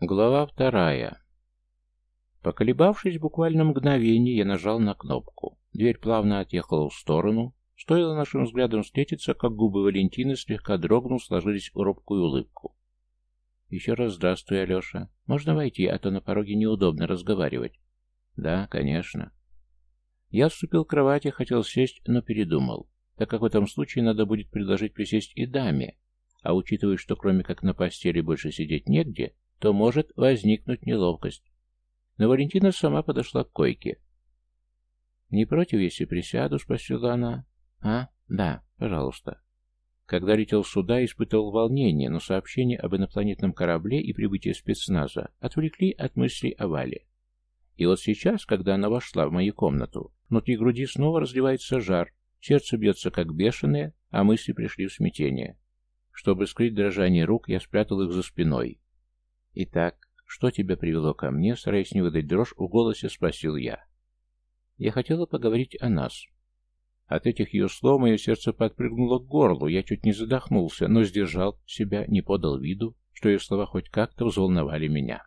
Глава вторая. Поколебавшись буквально мгновение, я нажал на кнопку. Дверь плавно отъехала в сторону. Стоило нашим взглядом встретиться, как губы Валентины слегка дрогнув, сложились в робкую улыбку. «Еще раз здравствуй, Алеша. Можно войти, а то на пороге неудобно разговаривать». «Да, конечно». Я отступил к кровати, хотел сесть, но передумал, так как в этом случае надо будет предложить присесть и даме, а учитывая, что кроме как на постели больше сидеть негде, то может возникнуть неловкость. Но Валентина сама подошла к койке. «Не против, если присяду?» — спросила она. «А? Да, пожалуйста». Когда летел сюда, испытывал волнение, но сообщение об инопланетном корабле и прибытии спецназа отвлекли от мыслей о Вале. И вот сейчас, когда она вошла в мою комнату, внутри груди снова разливается жар, сердце бьется как бешеное, а мысли пришли в смятение. Чтобы скрыть дрожание рук, я спрятал их за спиной. «Итак, что тебя привело ко мне?» Стараясь не выдать дрожь, в голосе спросил я. Я хотела поговорить о нас. От этих ее слов мое сердце подпрыгнуло к горлу, я чуть не задохнулся, но сдержал себя, не подал виду, что ее слова хоть как-то взволновали меня.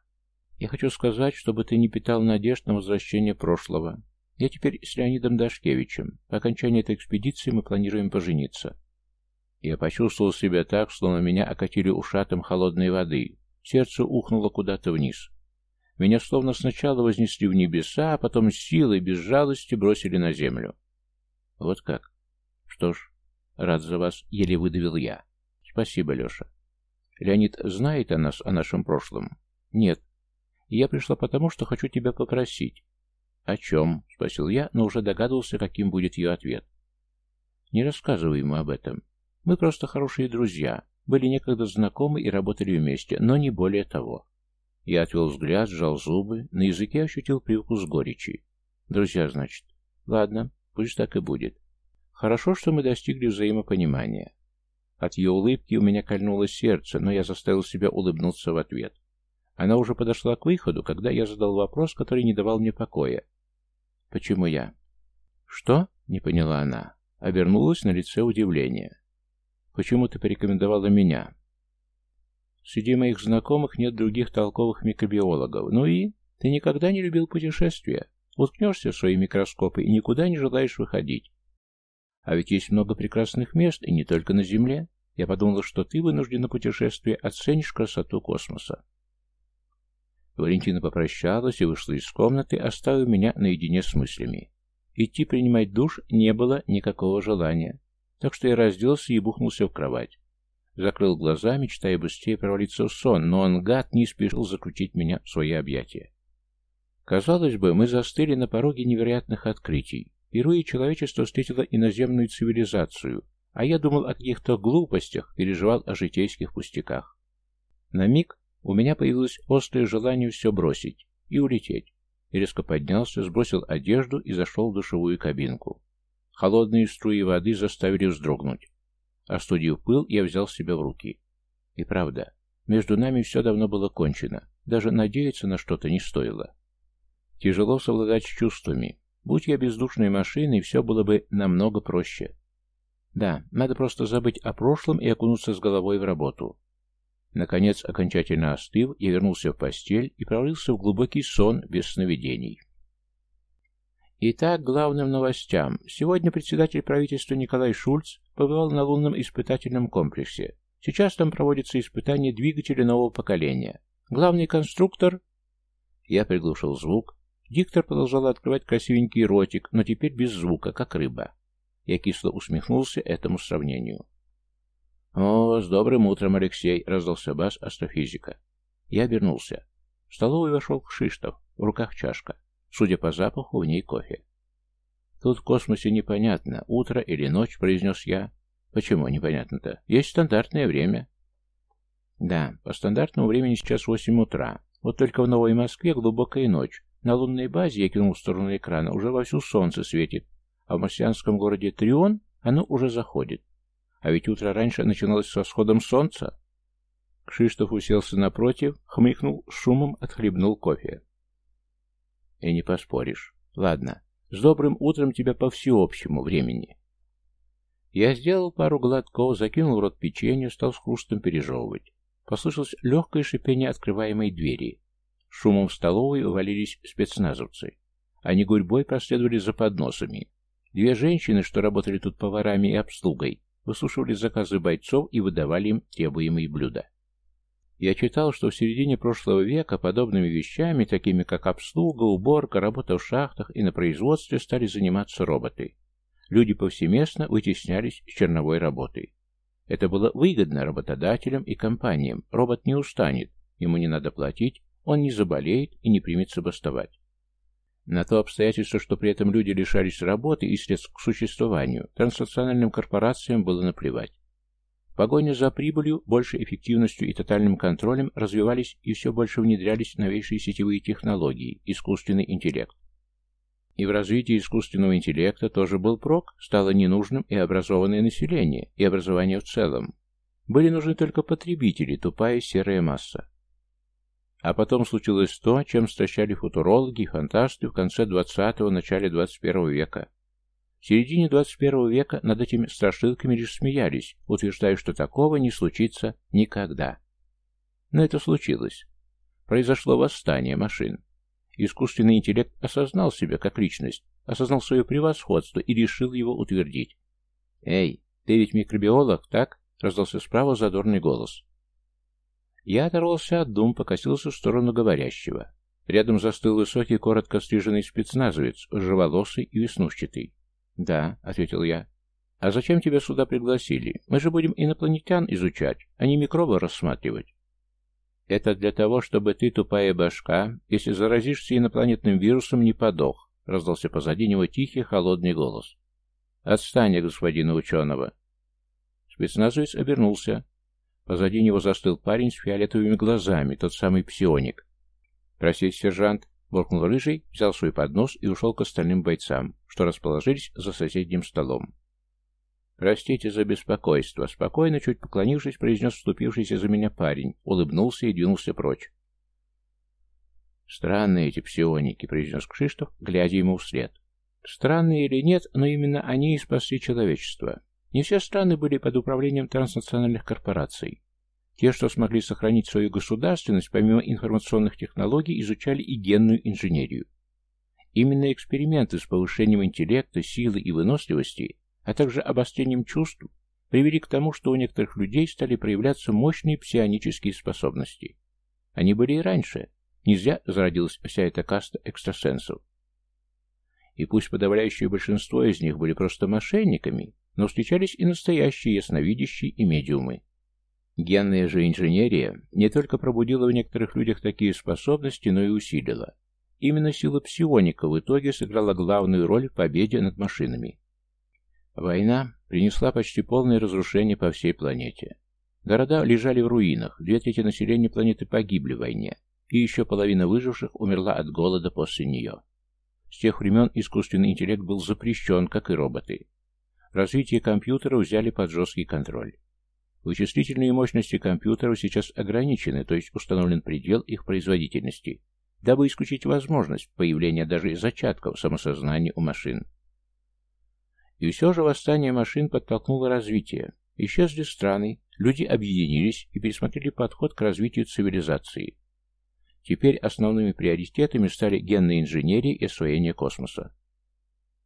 Я хочу сказать, чтобы ты не питал надежд на возвращение прошлого. Я теперь с Леонидом Дашкевичем. По окончании этой экспедиции мы планируем пожениться. Я почувствовал себя так, словно меня окатили ушатом холодной воды. Сердце ухнуло куда-то вниз. Меня словно сначала вознесли в небеса, а потом силой, без жалости бросили на землю. Вот как? Что ж, рад за вас, еле выдавил я. Спасибо, Леша. Леонид знает о нас, о нашем прошлом? Нет. Я пришла потому, что хочу тебя попросить. «О чем?» — спросил я, но уже догадывался, каким будет ее ответ. «Не рассказывай ему об этом. Мы просто хорошие друзья, были некогда знакомы и работали вместе, но не более того. Я отвел взгляд, сжал зубы, на языке ощутил привкус горечи. Друзья, значит. Ладно, пусть так и будет. Хорошо, что мы достигли взаимопонимания. От ее улыбки у меня кольнуло сердце, но я заставил себя улыбнуться в ответ. Она уже подошла к выходу, когда я задал вопрос, который не давал мне покоя. «Почему я?» «Что?» — не поняла она. Обернулась на лице удивления. Почему ты порекомендовала меня? Среди моих знакомых нет других толковых микробиологов. Ну и? Ты никогда не любил путешествия. Уткнешься в свои микроскопы и никуда не желаешь выходить. А ведь есть много прекрасных мест, и не только на Земле. Я подумала, что ты вынужден на путешествие оценишь красоту космоса. Валентина попрощалась и вышла из комнаты, оставив меня наедине с мыслями. Идти принимать душ не было никакого желания. Так что я разделся и бухнулся в кровать. Закрыл глаза, мечтая быстрее провалиться в сон, но он, гад, не спешил заключить меня в свои объятия. Казалось бы, мы застыли на пороге невероятных открытий. Впервые человечество встретило иноземную цивилизацию, а я думал о каких-то глупостях, переживал о житейских пустяках. На миг у меня появилось острое желание все бросить и улететь. И резко поднялся, сбросил одежду и зашел в душевую кабинку. Холодные струи воды заставили вздрогнуть. Остудив пыл, я взял себя в руки. И правда, между нами все давно было кончено. Даже надеяться на что-то не стоило. Тяжело совладать с чувствами. Будь я бездушной машиной, все было бы намного проще. Да, надо просто забыть о прошлом и окунуться с головой в работу. Наконец, окончательно остыв, я вернулся в постель и провалился в глубокий сон без сновидений. Итак, главным новостям. Сегодня председатель правительства Николай Шульц побывал на лунном испытательном комплексе. Сейчас там проводится испытание двигателя нового поколения. Главный конструктор... Я приглушил звук. Диктор продолжал открывать красивенький ротик, но теперь без звука, как рыба. Я кисло усмехнулся этому сравнению. «О, с добрым утром, Алексей!» — раздался бас астрофизика. Я обернулся. В столовую вошел Кшиштов, в руках чашка. Судя по запаху, в ней кофе. «Тут в космосе непонятно, утро или ночь», — произнес я. «Почему непонятно-то? Есть стандартное время». «Да, по стандартному времени сейчас восемь утра. Вот только в Новой Москве глубокая ночь. На лунной базе, я кинул в сторону экрана, уже вовсю солнце светит, а в марсианском городе Трион оно уже заходит. А ведь утро раньше начиналось с восходом солнца». Кшиштоф уселся напротив, хмыкнул, шумом отхлебнул кофе. И не поспоришь. Ладно, с добрым утром тебя по всеобщему времени. Я сделал пару глотков, закинул в рот печенье, стал с хрустом пережевывать. Послышалось легкое шипение открываемой двери. Шумом в столовую увалились спецназовцы. Они гурьбой проследовали за подносами. Две женщины, что работали тут поварами и обслугой, выслушивали заказы бойцов и выдавали им требуемые блюда. Я читал, что в середине прошлого века подобными вещами, такими как обслуга, уборка, работа в шахтах и на производстве, стали заниматься роботы. Люди повсеместно вытеснялись с черновой работы. Это было выгодно работодателям и компаниям. Робот не устанет, ему не надо платить, он не заболеет и не примется бастовать. На то обстоятельство, что при этом люди лишались работы и средств к существованию, транснациональным корпорациям было наплевать. Погоня за прибылью, большей эффективностью и тотальным контролем развивались и все больше внедрялись новейшие сетевые технологии, искусственный интеллект. И в развитии искусственного интеллекта тоже был прок, стало ненужным и образованное население, и образование в целом. Были нужны только потребители, тупая серая масса. А потом случилось то, чем стращали футурологи и фантасты в конце 20-го, начале 21 века. В середине 21 века над этими страшилками лишь смеялись, утверждая, что такого не случится никогда. Но это случилось. Произошло восстание машин. Искусственный интеллект осознал себя как личность, осознал свое превосходство и решил его утвердить. «Эй, ты ведь микробиолог, так?» — раздался справа задорный голос. Я оторвался от дум, покосился в сторону говорящего. Рядом застыл высокий, коротко стриженный спецназовец, ржеволосый и веснушчатый. «Да», — ответил я. «А зачем тебя сюда пригласили? Мы же будем инопланетян изучать, а не микробы рассматривать». «Это для того, чтобы ты, тупая башка, если заразишься инопланетным вирусом, не подох», — раздался позади него тихий, холодный голос. «Отстань, господина ученого». Спецназовец обернулся. Позади него застыл парень с фиолетовыми глазами, тот самый псионик. «Простите, сержант», — буркнул Рыжий, взял свой поднос и ушел к остальным бойцам, что расположились за соседним столом. «Простите за беспокойство», — спокойно, чуть поклонившись, произнес вступившийся за меня парень, улыбнулся и двинулся прочь. «Странные эти псионики», — произнес Кшиштов, глядя ему вслед. «Странные или нет, но именно они и спасли человечество. Не все страны были под управлением транснациональных корпораций. Те, что смогли сохранить свою государственность, помимо информационных технологий, изучали и генную инженерию. Именно эксперименты с повышением интеллекта, силы и выносливости а также обострением чувств, привели к тому, что у некоторых людей стали проявляться мощные псионические способности. Они были и раньше. Не зря зародилась вся эта каста экстрасенсов. И пусть подавляющее большинство из них были просто мошенниками, но встречались и настоящие ясновидящие и медиумы. Генная же инженерия не только пробудила в некоторых людях такие способности, но и усилила. Именно сила псионика в итоге сыграла главную роль в победе над машинами. Война принесла почти полное разрушение по всей планете. Города лежали в руинах, две трети населения планеты погибли в войне, и еще половина выживших умерла от голода после нее. С тех времен искусственный интеллект был запрещен, как и роботы. Развитие компьютеров взяли под жесткий контроль. Вычислительные мощности компьютеров сейчас ограничены, то есть установлен предел их производительности, дабы исключить возможность появления даже зачатков самосознания у машин. И все же восстание машин подтолкнуло развитие. Исчезли страны, люди объединились и пересмотрели подход к развитию цивилизации. Теперь основными приоритетами стали генная инженерия и освоение космоса.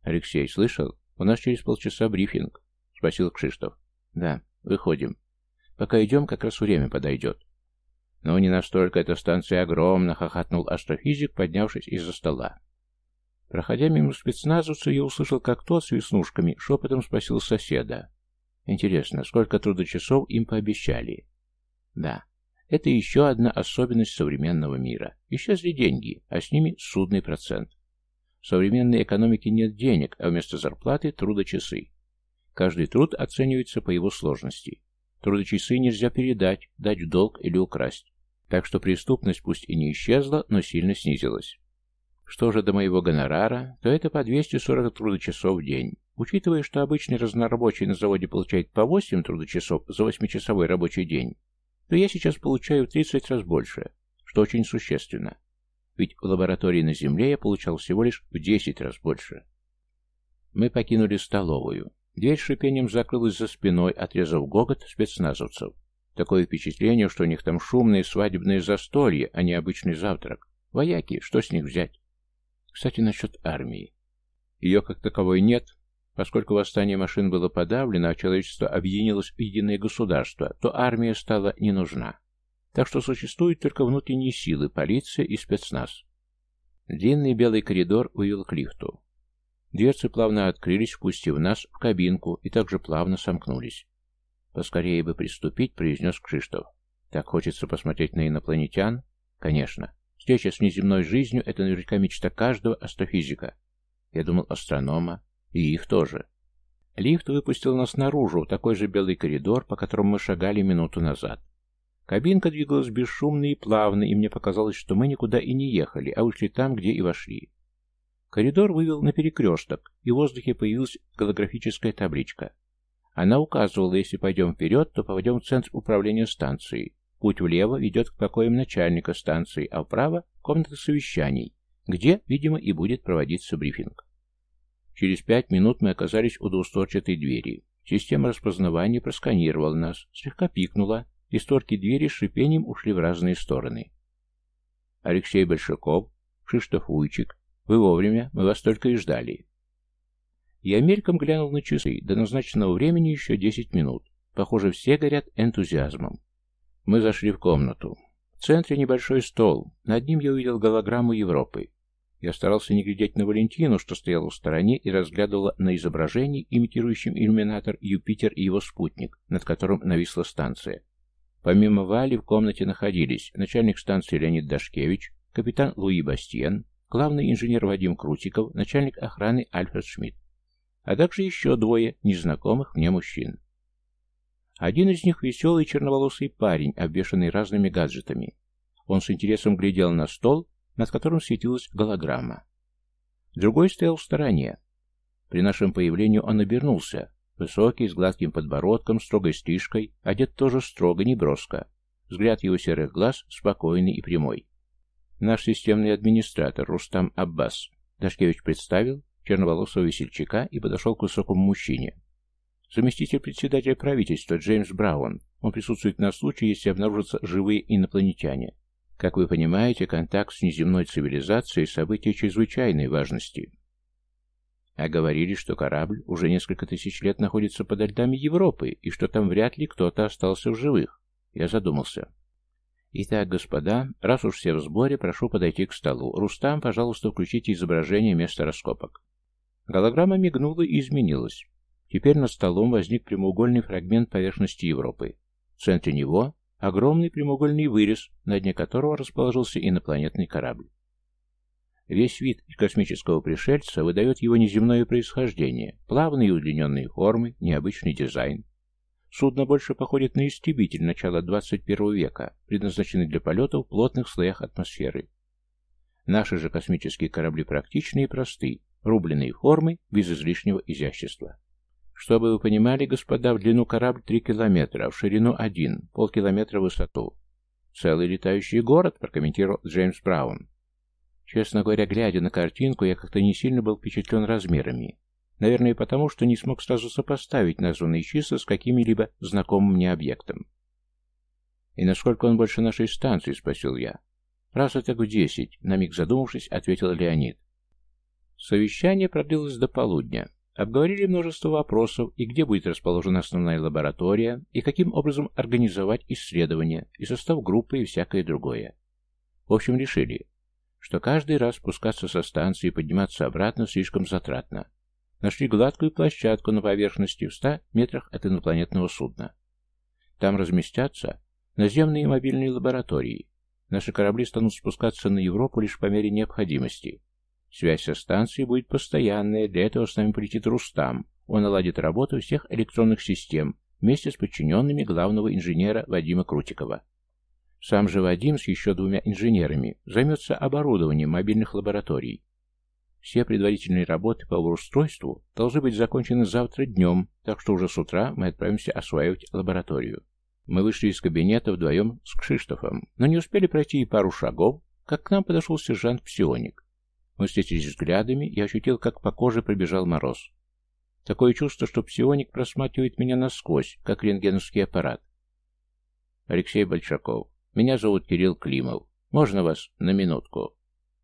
«Алексей, слышал? У нас через полчаса брифинг», — спросил Кшиштов. «Да, выходим. Пока идем, как раз время подойдет». «Но не настолько эта станция огромна», — хохотнул астрофизик, поднявшись из-за стола. Проходя мимо спецназовца, я услышал, как тот с веснушками шепотом спросил соседа. Интересно, сколько трудочасов им пообещали? Да, это еще одна особенность современного мира. Исчезли деньги, а с ними судный процент. В современной экономике нет денег, а вместо зарплаты трудочасы. Каждый труд оценивается по его сложности. Трудочасы нельзя передать, дать в долг или украсть. Так что преступность пусть и не исчезла, но сильно снизилась. Что же до моего гонорара, то это по 240 трудочасов в день. Учитывая, что обычный разнорабочий на заводе получает по 8 трудочасов за 8-часовой рабочий день, то я сейчас получаю в 30 раз больше, что очень существенно. Ведь в лаборатории на Земле я получал всего лишь в 10 раз больше. Мы покинули столовую. Дверь шипением закрылась за спиной, отрезав гогот спецназовцев. Такое впечатление, что у них там шумное свадебное застолье, а не обычный завтрак. Вояки, что с них взять? Кстати, насчет армии. Ее как таковой нет, поскольку восстание машин было подавлено, а человечество объединилось в единое государство, то армия стала не нужна. Так что существуют только внутренние силы, полиция и спецназ. Длинный белый коридор увел к лифту. Дверцы плавно открылись, впустив нас в кабинку, и также плавно сомкнулись. «Поскорее бы приступить», — произнес Кшиштов. «Так хочется посмотреть на инопланетян?» «Конечно. Встреча с неземной жизнью — это наверняка мечта каждого астрофизика. Я думал астронома, и их тоже». Лифт выпустил нас наружу, в такой же белый коридор, по которому мы шагали минуту назад. Кабинка двигалась бесшумно и плавно, и мне показалось, что мы никуда и не ехали, а ушли там, где и вошли. Коридор вывел на перекресток, и в воздухе появилась голографическая табличка. Она указывала, если пойдем вперед, то попадем в центр управления станцией. Путь влево ведет к покоям начальника станции, а вправо — комната совещаний, где, видимо, и будет проводиться брифинг. Через пять минут мы оказались у двустворчатой двери. Система распознавания просканировала нас, слегка пикнула, и створки двери с шипением ушли в разные стороны. «Алексей Большаков, Уйчик, вы вовремя, мы вас только и ждали». Я мельком глянул на часы, до назначенного времени еще десять минут. Похоже, все горят энтузиазмом. Мы зашли в комнату. В центре небольшой стол, над ним я увидел голограмму Европы. Я старался не глядеть на Валентину, что стояла в стороне и разглядывала на изображении, имитирующем иллюминатор Юпитер и его спутник, над которым нависла станция. Помимо Вали в комнате находились начальник станции Леонид Дашкевич, капитан Луи Бастиен, главный инженер Вадим Крутиков, начальник охраны Альфред Шмидт, а также еще двое незнакомых мне мужчин. Один из них веселый черноволосый парень, обвешанный разными гаджетами. Он с интересом глядел на стол, над которым светилась голограмма. Другой стоял в стороне. При нашем появлении он обернулся, Высокий, с гладким подбородком, строгой стрижкой, одет тоже строго, не броско. Взгляд его серых глаз спокойный и прямой. Наш системный администратор Рустам Аббас. Дашкевич представил черноволосого весельчака и подошел к высокому мужчине. Заместитель председателя правительства Джеймс Браун. Он присутствует на случае, если обнаружатся живые инопланетяне. Как вы понимаете, контакт с неземной цивилизацией – событие чрезвычайной важности. А говорили, что корабль уже несколько тысяч лет находится под льдами Европы, и что там вряд ли кто-то остался в живых. Я задумался. Итак, господа, раз уж все в сборе, прошу подойти к столу. Рустам, пожалуйста, включите изображение места раскопок. Голограмма мигнула и изменилась. Теперь над столом возник прямоугольный фрагмент поверхности Европы. В центре него огромный прямоугольный вырез, на дне которого расположился инопланетный корабль. Весь вид космического пришельца выдает его неземное происхождение, плавные и удлиненные формы, необычный дизайн. Судно больше походит на истребитель начала 21 века, предназначенный для полета в плотных слоях атмосферы. Наши же космические корабли практичны и просты, рубленные формы, без излишнего изящества. Чтобы вы понимали, господа, в длину корабль 3 километра, в ширину 1, полкилометра в высоту. «Целый летающий город», прокомментировал Джеймс Браун. Честно говоря, глядя на картинку, я как-то не сильно был впечатлен размерами. Наверное, потому, что не смог сразу сопоставить названные числа с какими-либо знакомым мне объектом. «И насколько он больше нашей станции?» — спросил я. «Раз это в десять», — на миг задумавшись, ответил Леонид. Совещание продлилось до полудня. Обговорили множество вопросов, и где будет расположена основная лаборатория, и каким образом организовать исследования, и состав группы, и всякое другое. В общем, решили, что каждый раз спускаться со станции и подниматься обратно слишком затратно. Нашли гладкую площадку на поверхности в 100 метрах от инопланетного судна. Там разместятся наземные мобильные лаборатории. Наши корабли станут спускаться на Европу лишь по мере необходимости. Связь со станцией будет постоянная, для этого с нами полетит Рустам. Он наладит работу всех электронных систем вместе с подчиненными главного инженера Вадима Крутикова. Сам же Вадим с еще двумя инженерами займется оборудованием мобильных лабораторий. Все предварительные работы по устройству должны быть закончены завтра днем, так что уже с утра мы отправимся осваивать лабораторию. Мы вышли из кабинета вдвоем с Кшиштофом, но не успели пройти и пару шагов, как к нам подошел сержант Псионик. Мы встретились взглядами, и ощутил, как по коже пробежал мороз. Такое чувство, что Псионик просматривает меня насквозь, как рентгеновский аппарат. Алексей Большаков. Меня зовут Кирилл Климов. Можно вас на минутку?»